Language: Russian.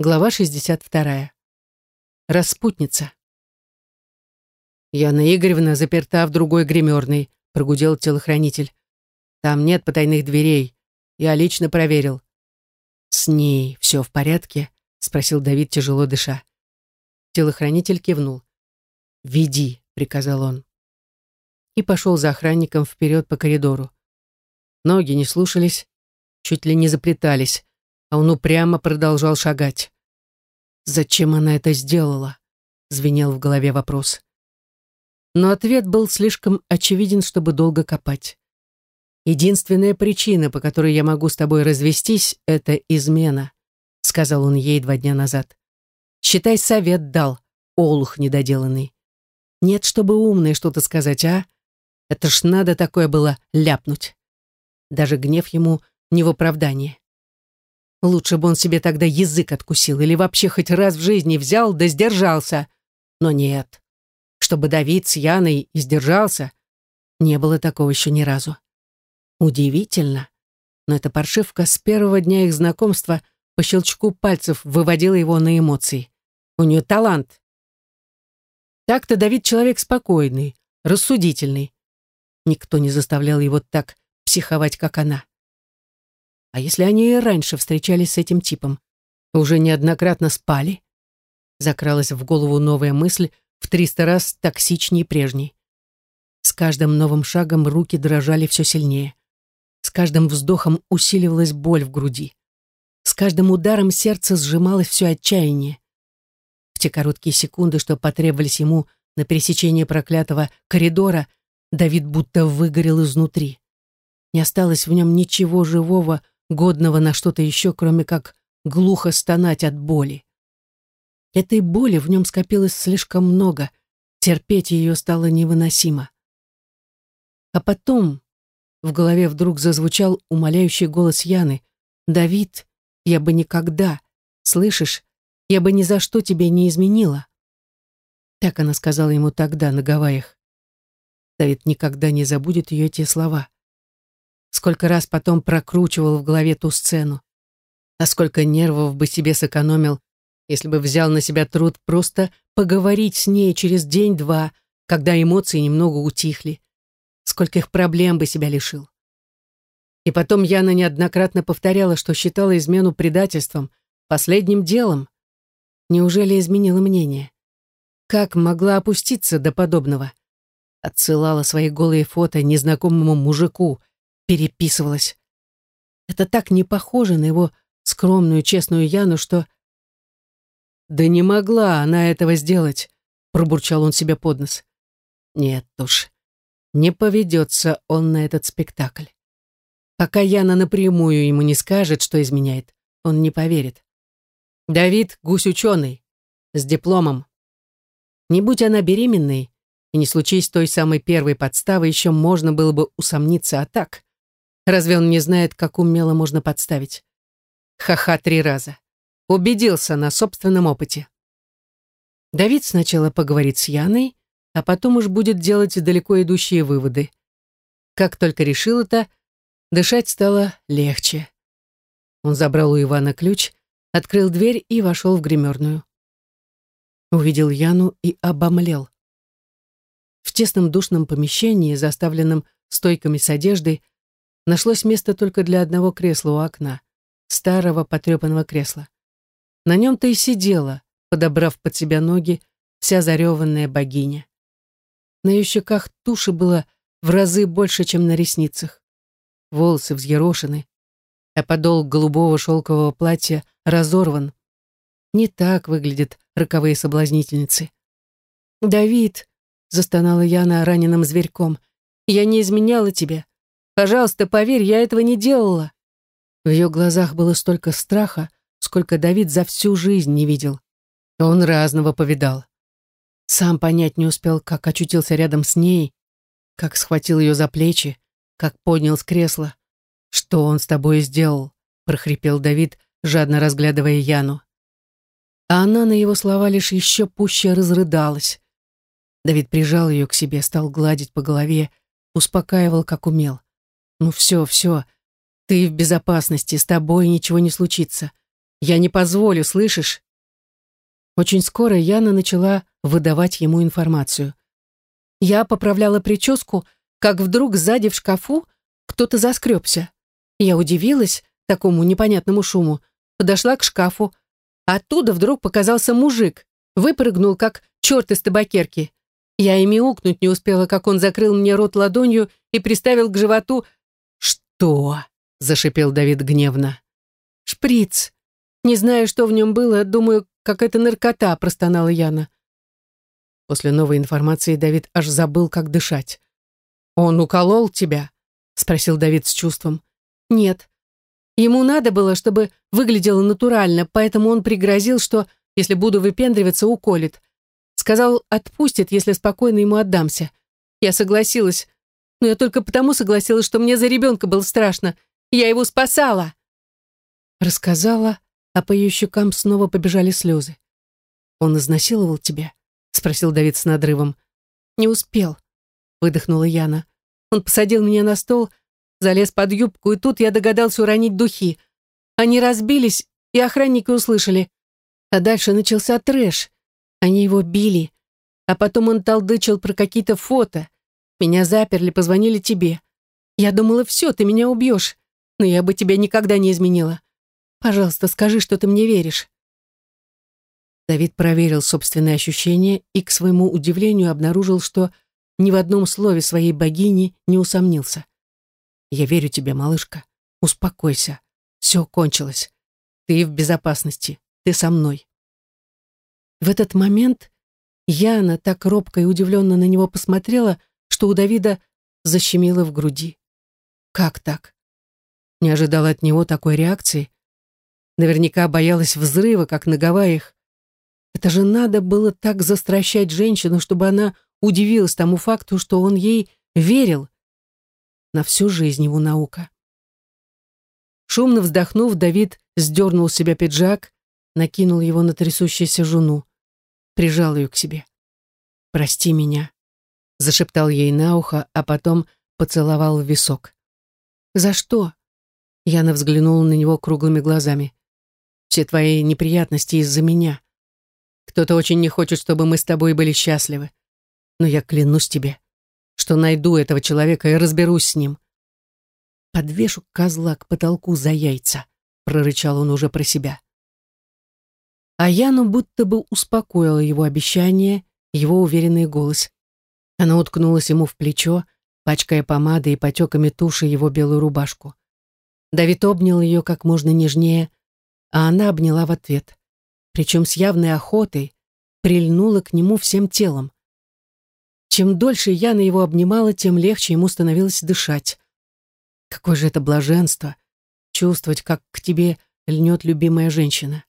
Глава 62. Распутница. «Яна Игоревна заперта в другой гримерной», — прогудел телохранитель. «Там нет потайных дверей. Я лично проверил». «С ней все в порядке?» — спросил Давид, тяжело дыша. Телохранитель кивнул. «Веди», — приказал он. И пошел за охранником вперед по коридору. Ноги не слушались, чуть ли не заплетались, а он упрямо продолжал шагать. «Зачем она это сделала?» — звенел в голове вопрос. Но ответ был слишком очевиден, чтобы долго копать. «Единственная причина, по которой я могу с тобой развестись, — это измена», — сказал он ей два дня назад. «Считай, совет дал, олух недоделанный. Нет, чтобы умное что-то сказать, а? Это ж надо такое было ляпнуть». Даже гнев ему не в оправдании. Лучше бы он себе тогда язык откусил или вообще хоть раз в жизни взял да сдержался. Но нет. Чтобы Давид с Яной сдержался, не было такого еще ни разу. Удивительно. Но эта паршивка с первого дня их знакомства по щелчку пальцев выводила его на эмоции. У нее талант. Так-то Давид человек спокойный, рассудительный. Никто не заставлял его так психовать, как она. А если они и раньше встречались с этим типом? Уже неоднократно спали? Закралась в голову новая мысль, в триста раз токсичнее прежней. С каждым новым шагом руки дрожали все сильнее. С каждым вздохом усиливалась боль в груди. С каждым ударом сердце сжималось все отчаяние. В те короткие секунды, что потребовались ему на пересечение проклятого коридора, Давид будто выгорел изнутри. Не осталось в нем ничего живого, годного на что-то еще, кроме как глухо стонать от боли. Этой боли в нем скопилось слишком много, терпеть ее стало невыносимо. А потом в голове вдруг зазвучал умоляющий голос Яны. «Давид, я бы никогда, слышишь, я бы ни за что тебе не изменила». Так она сказала ему тогда, на Гавайях. Давид никогда не забудет ее те слова. Сколько раз потом прокручивал в голове ту сцену. А сколько нервов бы себе сэкономил, если бы взял на себя труд просто поговорить с ней через день-два, когда эмоции немного утихли. Сколько их проблем бы себя лишил. И потом Яна неоднократно повторяла, что считала измену предательством, последним делом. Неужели изменила мнение? Как могла опуститься до подобного? Отсылала свои голые фото незнакомому мужику — переписывалась. Это так не похоже на его скромную, честную Яну, что... «Да не могла она этого сделать», — пробурчал он себе под нос. «Нет уж, не поведется он на этот спектакль. Пока Яна напрямую ему не скажет, что изменяет, он не поверит. Давид — гусь-ученый, с дипломом. Не будь она беременной, и не случись той самой первой подставы, еще можно было бы усомниться, а так... Разве он не знает, как умело можно подставить? Ха-ха три раза. Убедился на собственном опыте. Давид сначала поговорит с Яной, а потом уж будет делать далеко идущие выводы. Как только решил это, дышать стало легче. Он забрал у Ивана ключ, открыл дверь и вошел в гримерную. Увидел Яну и обомлел. В тесном душном помещении, заставленном стойками с одеждой, нашлось место только для одного кресла у окна, старого потрепанного кресла. На нем-то и сидела, подобрав под себя ноги, вся зареванная богиня. На ее щеках туши было в разы больше, чем на ресницах. Волосы взъерошены, а подол голубого шелкового платья разорван. Не так выглядят роковые соблазнительницы. «Давид!» — застонала Яна раненым зверьком. «Я не изменяла тебе. Пожалуйста, поверь, я этого не делала». В ее глазах было столько страха, сколько Давид за всю жизнь не видел. Он разного повидал. Сам понять не успел, как очутился рядом с ней, как схватил ее за плечи, как поднял с кресла. «Что он с тобой сделал?» — прохрипел Давид, жадно разглядывая Яну. А она на его слова лишь еще пуще разрыдалась. Давид прижал ее к себе, стал гладить по голове, успокаивал, как умел. «Ну все, все, ты в безопасности, с тобой ничего не случится. Я не позволю, слышишь? Очень скоро Яна начала выдавать ему информацию. Я поправляла прическу, как вдруг сзади в шкафу кто-то заскребся. Я удивилась такому непонятному шуму, подошла к шкафу. Оттуда вдруг показался мужик, выпрыгнул, как черт из табакерки. Я и мяукнуть не успела, как он закрыл мне рот ладонью и приставил к животу... «Что?» — зашипел Давид гневно. «Шприц. Не знаю, что в нем было, думаю, какая-то наркота», — простонала Яна. После новой информации Давид аж забыл, как дышать. «Он уколол тебя?» — спросил Давид с чувством. «Нет. Ему надо было, чтобы выглядело натурально, поэтому он пригрозил, что, если буду выпендриваться, уколет. Сказал, отпустит, если спокойно ему отдамся. Я согласилась. Но я только потому согласилась, что мне за ребенка было страшно. Я его спасала. Рассказала, а по ее щекам снова побежали слезы. «Он изнасиловал тебя?» — спросил Давид с надрывом. «Не успел», — выдохнула Яна. «Он посадил меня на стол, залез под юбку, и тут я догадался уронить духи. Они разбились, и охранники услышали. А дальше начался трэш. Они его били. А потом он толдычил про какие-то фото. Меня заперли, позвонили тебе. Я думала, все, ты меня убьешь. Но я бы тебя никогда не изменила. Пожалуйста, скажи, что ты мне веришь. Давид проверил собственные ощущения и, к своему удивлению, обнаружил, что ни в одном слове своей богини не усомнился. «Я верю тебе, малышка. Успокойся. Все кончилось. Ты в безопасности. Ты со мной». В этот момент Яна так робко и удивленно на него посмотрела, что у Давида защемило в груди. Как так? Не ожидала от него такой реакции. Наверняка боялась взрыва, как на Гавайях. Это же надо было так застращать женщину, чтобы она удивилась тому факту, что он ей верил. На всю жизнь его наука. Шумно вздохнув, Давид сдернул с себя пиджак, накинул его на трясущуюся жену прижал ее к себе. «Прости меня», — зашептал ей на ухо, а потом поцеловал в висок. «За что?» Яна взглянула на него круглыми глазами. «Все твои неприятности из-за меня. Кто-то очень не хочет, чтобы мы с тобой были счастливы. Но я клянусь тебе, что найду этого человека и разберусь с ним. Подвешу козла к потолку за яйца», — прорычал он уже про себя. А Яну будто бы успокоило его обещание, его уверенный голос. Она уткнулась ему в плечо, пачкая помадой и потеками туши его белую рубашку. Давид обнял ее как можно нежнее, а она обняла в ответ. Причем с явной охотой прильнула к нему всем телом. Чем дольше Яна его обнимала, тем легче ему становилось дышать. Какое же это блаженство — чувствовать, как к тебе льнет любимая женщина.